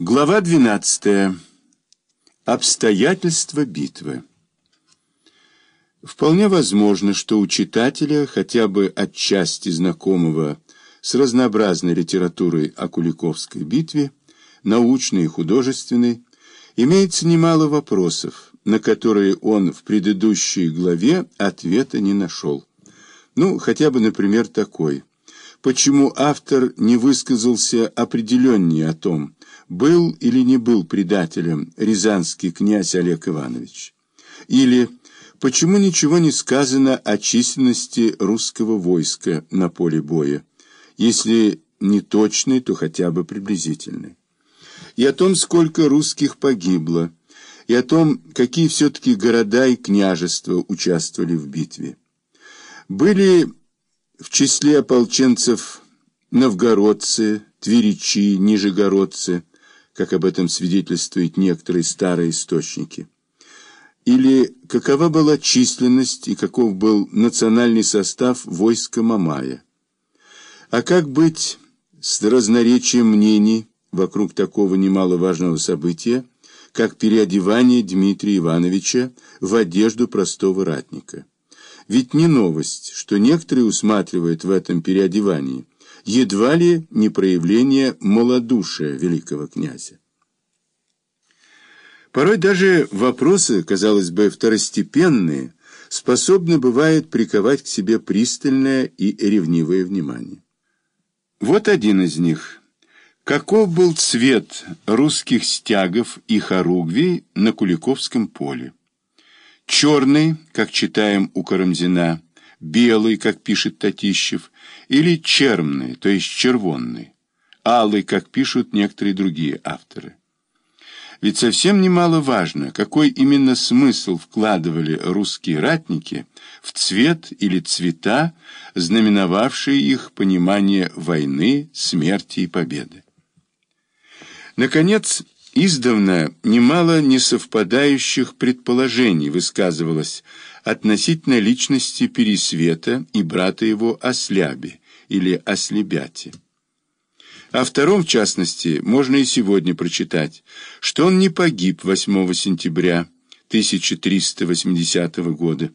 Глава 12. Обстоятельства битвы. Вполне возможно, что у читателя, хотя бы отчасти знакомого с разнообразной литературой о Куликовской битве, научной и художественной, имеется немало вопросов, на которые он в предыдущей главе ответа не нашел. Ну, хотя бы, например, такой. Почему автор не высказался определеннее о том, был или не был предателем рязанский князь Олег Иванович? Или почему ничего не сказано о численности русского войска на поле боя, если не точной, то хотя бы приблизительной? И о том, сколько русских погибло, и о том, какие все-таки города и княжества участвовали в битве. Были в числе ополченцев новгородцы, тверичи, нижегородцы, как об этом свидетельствуют некоторые старые источники. Или какова была численность и каков был национальный состав войска Мамая. А как быть с разноречием мнений вокруг такого немаловажного события, как переодевание Дмитрия Ивановича в одежду простого ратника? Ведь не новость, что некоторые усматривают в этом переодевании – едва ли не проявление малодушия великого князя. Порой даже вопросы, казалось бы, второстепенные, способны бывает приковать к себе пристальное и ревнивое внимание. Вот один из них. Каков был цвет русских стягов и хоругвий на Куликовском поле? Черный, как читаем у Карамзина, белый, как пишет Татищев, или черный, то есть червонный, алый, как пишут некоторые другие авторы. Ведь совсем немаловажно, какой именно смысл вкладывали русские ратники в цвет или цвета, знаменовавшие их понимание войны, смерти и победы. Наконец, издавна немало несовпадающих предположений высказывалось относительно личности Пересвета и брата его Осляби или Ослебяти. О втором, в частности, можно и сегодня прочитать, что он не погиб 8 сентября 1380 года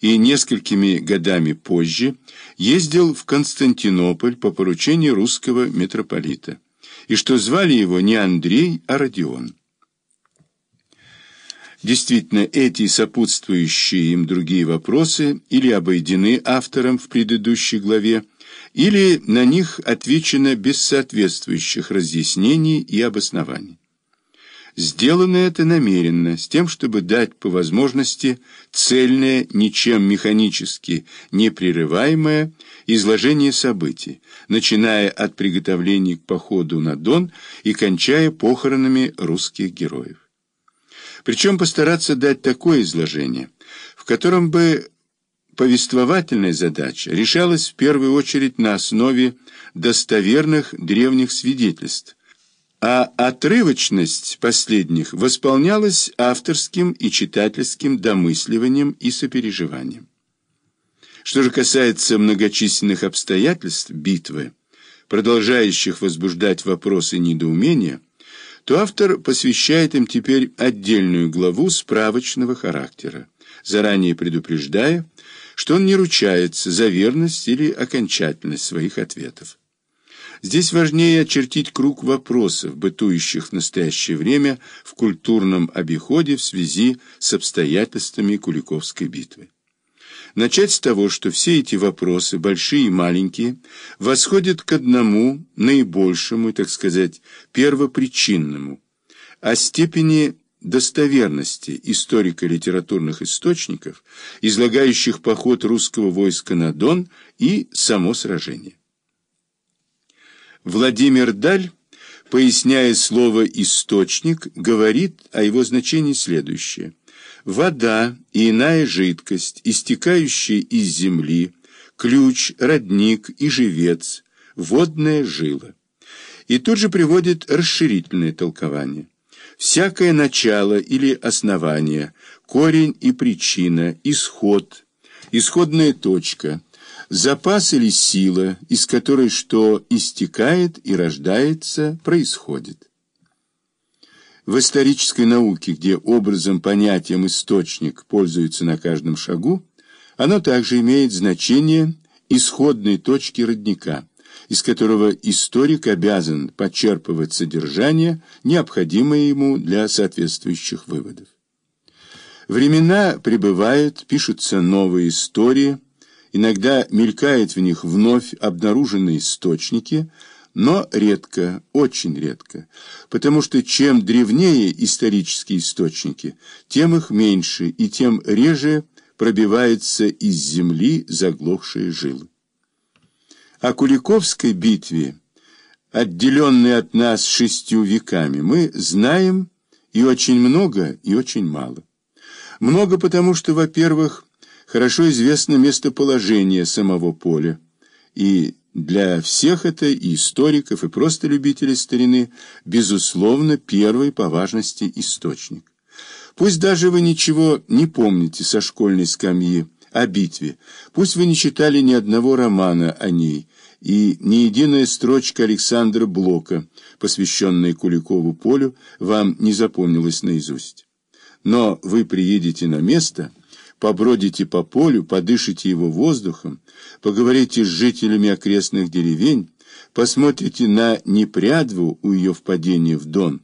и несколькими годами позже ездил в Константинополь по поручению русского митрополита, и что звали его не Андрей, а Родион. Действительно, эти сопутствующие им другие вопросы или обойдены автором в предыдущей главе, или на них отвечено без соответствующих разъяснений и обоснований. Сделано это намеренно, с тем, чтобы дать по возможности цельное, ничем механически непрерываемое изложение событий, начиная от приготовлений к походу на Дон и кончая похоронами русских героев. Причем постараться дать такое изложение, в котором бы повествовательная задача решалась в первую очередь на основе достоверных древних свидетельств, а отрывочность последних восполнялась авторским и читательским домысливанием и сопереживанием. Что же касается многочисленных обстоятельств битвы, продолжающих возбуждать вопросы недоумения, то автор посвящает им теперь отдельную главу справочного характера, заранее предупреждая, что он не ручается за верность или окончательность своих ответов. Здесь важнее очертить круг вопросов, бытующих в настоящее время в культурном обиходе в связи с обстоятельствами Куликовской битвы. Начать с того, что все эти вопросы, большие и маленькие, восходят к одному, наибольшему, так сказать, первопричинному, о степени достоверности историко-литературных источников, излагающих поход русского войска на Дон и само сражение. Владимир Даль, поясняя слово «источник», говорит о его значении следующее – Вода и иная жидкость, истекающая из земли, ключ, родник и живец, водная жила. И тут же приводит расширительное толкование. Всякое начало или основание, корень и причина, исход, исходная точка, запас или сила, из которой что истекает и рождается, происходит. В исторической науке, где образом, понятием источник пользуется на каждом шагу, оно также имеет значение исходной точки родника, из которого историк обязан подчерпывать содержание, необходимое ему для соответствующих выводов. Времена прибывают, пишутся новые истории, иногда мелькают в них вновь обнаруженные источники, но редко, очень редко, потому что чем древнее исторические источники, тем их меньше и тем реже пробиваются из земли заглохшие жилы. О Куликовской битве, отделенной от нас шестью веками, мы знаем и очень много, и очень мало. Много потому, что, во-первых, хорошо известно местоположение самого поля, и для всех это и историков, и просто любителей старины, безусловно, первый по важности источник. Пусть даже вы ничего не помните со школьной скамьи о битве, пусть вы не читали ни одного романа о ней, и ни единая строчка Александра Блока, посвященная Куликову полю, вам не запомнилась наизусть. Но вы приедете на место, побродите по полю, подышите его воздухом, поговорите с жителями окрестных деревень, посмотрите на непрядву у ее впадения в Дон.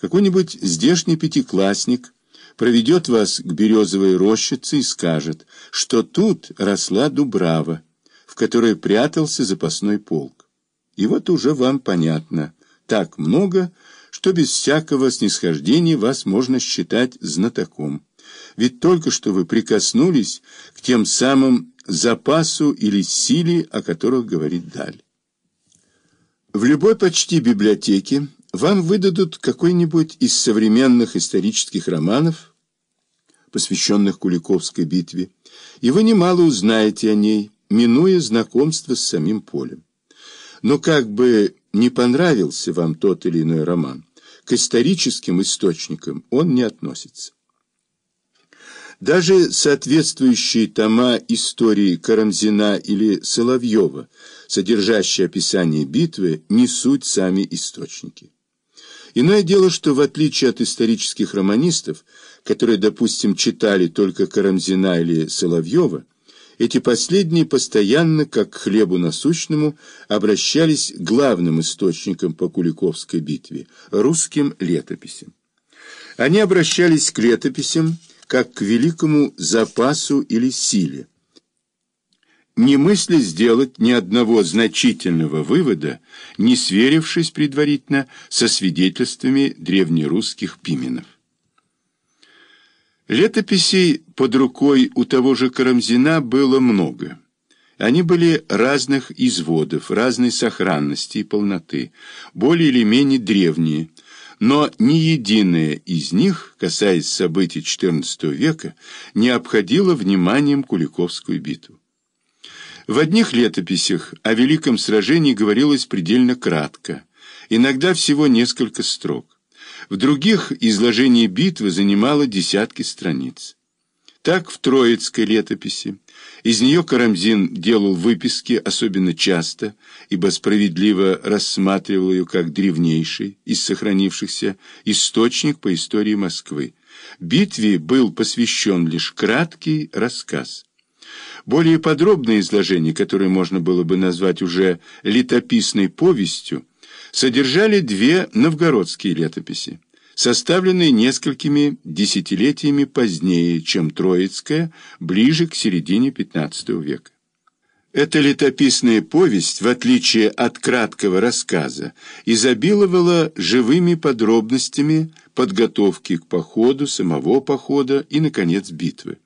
Какой-нибудь здешний пятиклассник проведет вас к березовой рощице и скажет, что тут росла дубрава, в которой прятался запасной полк. И вот уже вам понятно, так много, что без всякого снисхождения вас можно считать знатоком. Ведь только что вы прикоснулись к тем самым запасу или силе, о которых говорит Даль. В любой почти библиотеке вам выдадут какой-нибудь из современных исторических романов, посвященных Куликовской битве, и вы немало узнаете о ней, минуя знакомство с самим полем. Но как бы не понравился вам тот или иной роман, к историческим источникам он не относится. Даже соответствующие тома истории Карамзина или Соловьева, содержащие описание битвы, не суть сами источники. Иное дело, что в отличие от исторических романистов, которые, допустим, читали только Карамзина или Соловьева, эти последние постоянно, как к хлебу насущному, обращались к главным источникам по Куликовской битве – русским летописям. Они обращались к летописям как к великому запасу или силе, не мысли сделать ни одного значительного вывода, не сверившись предварительно со свидетельствами древнерусских пименов. Летописей под рукой у того же Карамзина было много. Они были разных изводов, разной сохранности и полноты, более или менее древние, но ни единое из них, касаясь событий XIV века, не обходило вниманием Куликовскую битву. В одних летописях о великом сражении говорилось предельно кратко, иногда всего несколько строк. В других изложение битвы занимало десятки страниц. Так в Троицкой летописи. Из нее Карамзин делал выписки особенно часто, ибо справедливо рассматривал ее как древнейший из сохранившихся источник по истории Москвы. Битве был посвящен лишь краткий рассказ. Более подробное изложение, которое можно было бы назвать уже летописной повестью, содержали две новгородские летописи, составленные несколькими десятилетиями позднее, чем Троицкая, ближе к середине XV века. Эта летописная повесть, в отличие от краткого рассказа, изобиловала живыми подробностями подготовки к походу, самого похода и, наконец, битвы.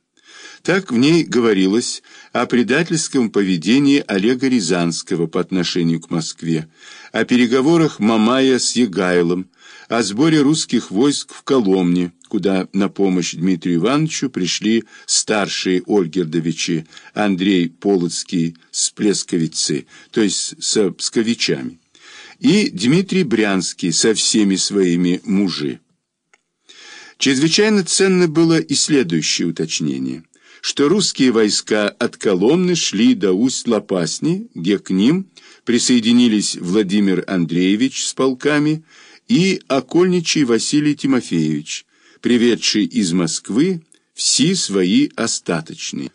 Так в ней говорилось о предательском поведении Олега Рязанского по отношению к Москве, о переговорах Мамая с Егайлом, о сборе русских войск в Коломне, куда на помощь Дмитрию Ивановичу пришли старшие Ольгердовичи Андрей Полоцкий с Плесковицы, то есть с псковичами, и Дмитрий Брянский со всеми своими мужи. Чрезвычайно ценно было и следующее уточнение – что русские войска от Коломны шли до Усть-Лопасни, где к ним присоединились Владимир Андреевич с полками и окольничий Василий Тимофеевич, приведший из Москвы все свои остаточные.